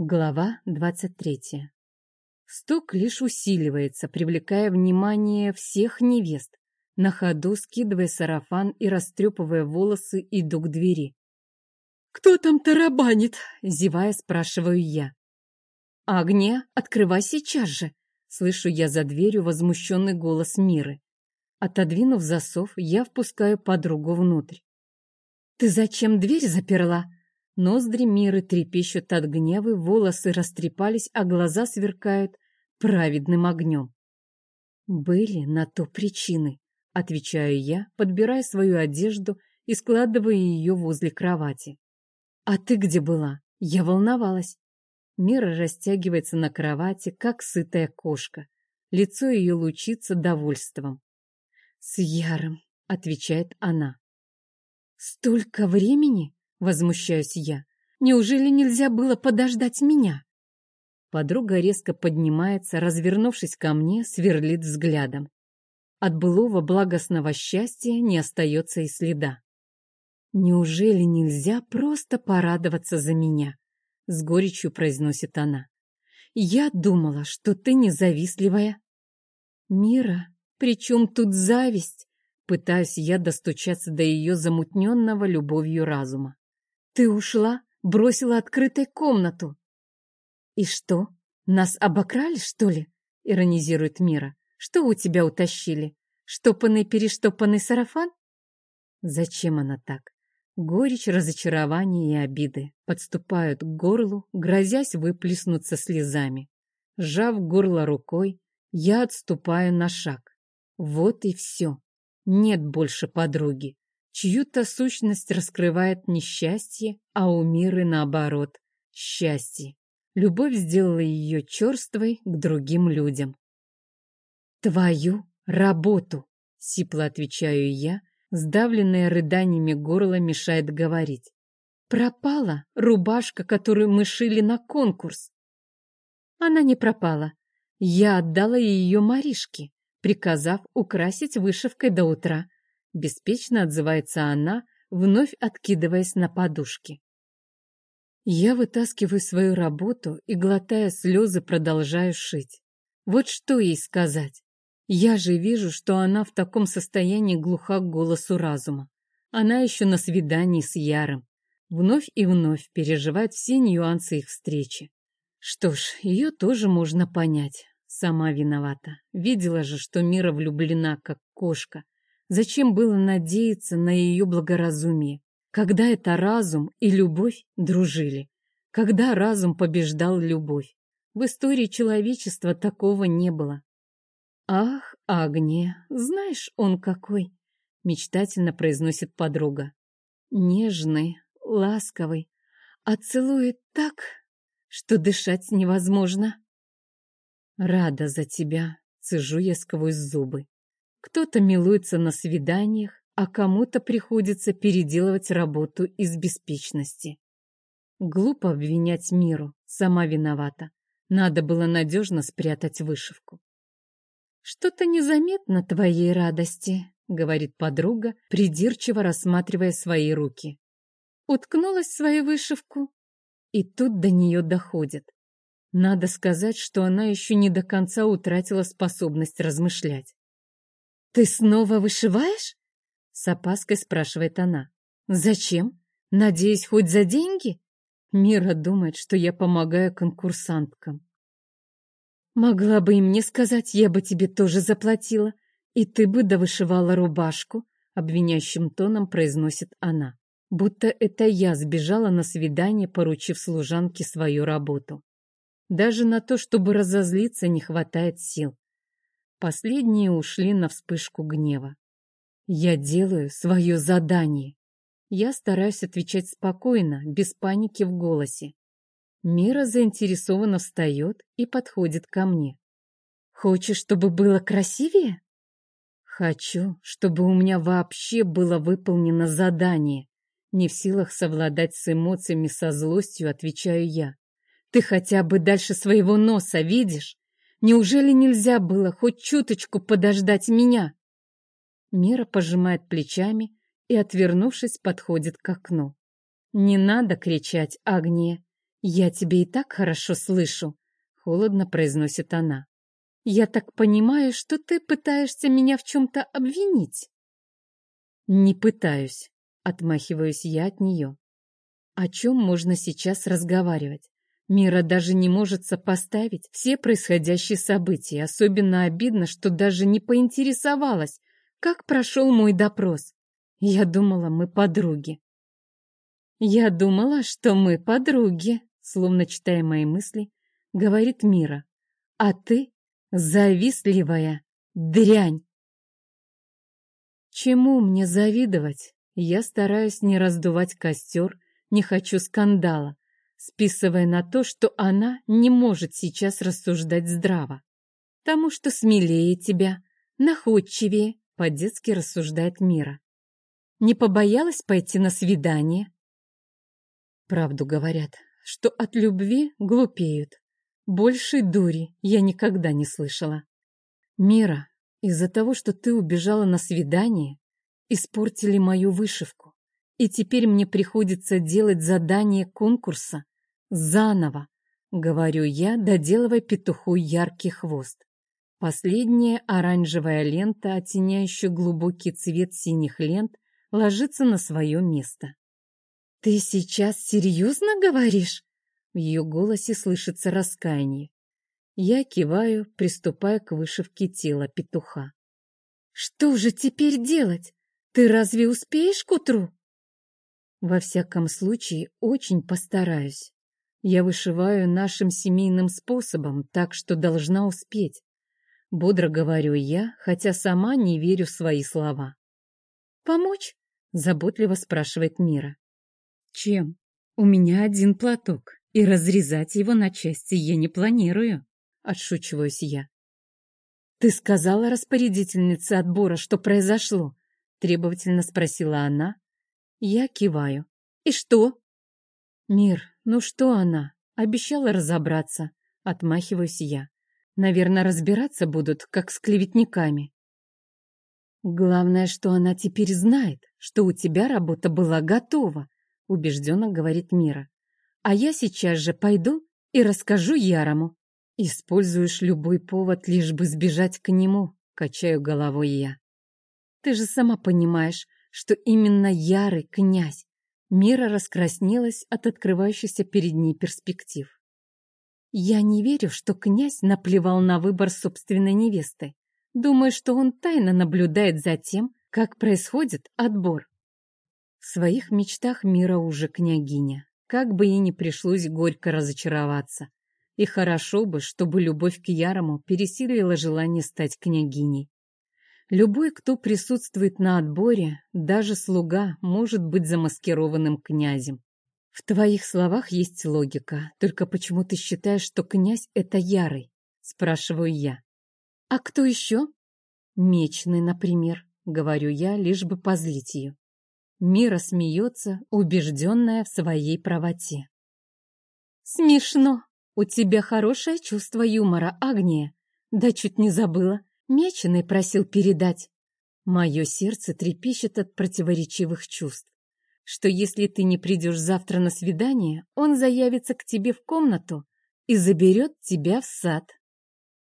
Глава двадцать третья. Стук лишь усиливается, привлекая внимание всех невест. На ходу, скидывая сарафан и растрепывая волосы, иду к двери. «Кто там тарабанит?» — зевая, спрашиваю я. «Агния, открывай сейчас же!» — слышу я за дверью возмущенный голос Миры. Отодвинув засов, я впускаю подругу внутрь. «Ты зачем дверь заперла?» Ноздри Миры трепещут от гнева, волосы растрепались, а глаза сверкают праведным огнем. «Были на то причины», — отвечаю я, подбирая свою одежду и складывая ее возле кровати. «А ты где была? Я волновалась». Мира растягивается на кровати, как сытая кошка. Лицо ее лучится довольством. «С Яром», — отвечает она. «Столько времени?» Возмущаюсь я. Неужели нельзя было подождать меня? Подруга резко поднимается, развернувшись ко мне, сверлит взглядом. От былого благостного счастья не остается и следа. «Неужели нельзя просто порадоваться за меня?» — с горечью произносит она. «Я думала, что ты независтливая». «Мира, при чем тут зависть?» Пытаюсь я достучаться до ее замутненного любовью разума. Ты ушла, бросила открытой комнату. И что, нас обокрали, что ли? Иронизирует Мира. Что у тебя утащили? Штопанный-перештопанный сарафан? Зачем она так? Горечь, разочарование и обиды подступают к горлу, грозясь выплеснуться слезами. Сжав горло рукой, я отступаю на шаг. Вот и все. Нет больше подруги. Чью-то сущность раскрывает несчастье, а у Миры наоборот — счастье. Любовь сделала ее черствой к другим людям. «Твою работу!» — сипло отвечаю я, сдавленная рыданиями горло мешает говорить. «Пропала рубашка, которую мы шили на конкурс». Она не пропала. Я отдала ее Маришке, приказав украсить вышивкой до утра. Беспечно отзывается она, вновь откидываясь на подушки. Я вытаскиваю свою работу и, глотая слезы, продолжаю шить. Вот что ей сказать. Я же вижу, что она в таком состоянии глуха к голосу разума. Она еще на свидании с Яром. Вновь и вновь переживает все нюансы их встречи. Что ж, ее тоже можно понять. Сама виновата. Видела же, что Мира влюблена, как кошка. Зачем было надеяться на ее благоразумие, когда это разум и любовь дружили? Когда разум побеждал любовь? В истории человечества такого не было. «Ах, Агния, знаешь, он какой!» — мечтательно произносит подруга. «Нежный, ласковый, а целует так, что дышать невозможно». «Рада за тебя», — цежу я сквозь зубы. Кто-то милуется на свиданиях, а кому-то приходится переделывать работу из беспечности. Глупо обвинять миру, сама виновата. Надо было надежно спрятать вышивку. «Что-то незаметно твоей радости», — говорит подруга, придирчиво рассматривая свои руки. Уткнулась в свою вышивку, и тут до нее доходит. Надо сказать, что она еще не до конца утратила способность размышлять. «Ты снова вышиваешь?» — с опаской спрашивает она. «Зачем? Надеюсь, хоть за деньги?» Мира думает, что я помогаю конкурсанткам. «Могла бы и мне сказать, я бы тебе тоже заплатила, и ты бы довышивала рубашку», — обвиняющим тоном произносит она, будто это я сбежала на свидание, поручив служанке свою работу. Даже на то, чтобы разозлиться, не хватает сил. Последние ушли на вспышку гнева. Я делаю свое задание. Я стараюсь отвечать спокойно, без паники в голосе. Мира заинтересованно встает и подходит ко мне. Хочешь, чтобы было красивее? Хочу, чтобы у меня вообще было выполнено задание. Не в силах совладать с эмоциями, со злостью, отвечаю я. Ты хотя бы дальше своего носа видишь? Неужели нельзя было хоть чуточку подождать меня? Мира пожимает плечами и, отвернувшись, подходит к окну. Не надо кричать, Агния. «Я тебя и так хорошо слышу», — холодно произносит она. «Я так понимаю, что ты пытаешься меня в чем-то обвинить?» «Не пытаюсь», — отмахиваюсь я от нее. «О чем можно сейчас разговаривать? Мира даже не может сопоставить все происходящие события. Особенно обидно, что даже не поинтересовалась, как прошел мой допрос. Я думала, мы подруги. Я думала, что мы подруги, словно читая мои мысли, говорит Мира. А ты завистливая дрянь. Чему мне завидовать? Я стараюсь не раздувать костер, не хочу скандала списывая на то, что она не может сейчас рассуждать здраво. Тому, что смелее тебя, находчивее, по-детски рассуждает Мира. Не побоялась пойти на свидание? Правду говорят, что от любви глупеют. Большей дури я никогда не слышала. Мира, из-за того, что ты убежала на свидание, испортили мою вышивку, и теперь мне приходится делать задание конкурса Заново, говорю я, доделывая петуху яркий хвост. Последняя оранжевая лента, оттеняющая глубокий цвет синих лент, ложится на свое место. «Ты сейчас серьезно говоришь?» В ее голосе слышится раскаяние. Я киваю, приступая к вышивке тела петуха. «Что же теперь делать? Ты разве успеешь к утру?» «Во всяком случае, очень постараюсь. Я вышиваю нашим семейным способом, так что должна успеть. Бодро говорю я, хотя сама не верю в свои слова. «Помочь?» — заботливо спрашивает Мира. «Чем? У меня один платок, и разрезать его на части я не планирую», — отшучиваюсь я. «Ты сказала распорядительнице отбора, что произошло?» — требовательно спросила она. Я киваю. «И что?» «Мир, ну что она? Обещала разобраться. Отмахиваюсь я. Наверное, разбираться будут, как с клеветниками. Главное, что она теперь знает, что у тебя работа была готова, убежденно говорит Мира. А я сейчас же пойду и расскажу Ярому. Используешь любой повод, лишь бы сбежать к нему, качаю головой я. Ты же сама понимаешь, что именно Ярый князь Мира раскраснелась от открывающихся перед ней перспектив. Я не верю, что князь наплевал на выбор собственной невесты. Думаю, что он тайно наблюдает за тем, как происходит отбор. В своих мечтах Мира уже княгиня. Как бы ей ни пришлось горько разочароваться. И хорошо бы, чтобы любовь к Ярому пересилила желание стать княгиней. Любой, кто присутствует на отборе, даже слуга, может быть замаскированным князем. В твоих словах есть логика, только почему ты считаешь, что князь — это Ярый? Спрашиваю я. А кто еще? Мечный, например, говорю я, лишь бы позлить ее. Мира смеется, убежденная в своей правоте. Смешно. У тебя хорошее чувство юмора, Агния. Да чуть не забыла. Меченый просил передать. Мое сердце трепещет от противоречивых чувств. Что если ты не придешь завтра на свидание, он заявится к тебе в комнату и заберет тебя в сад.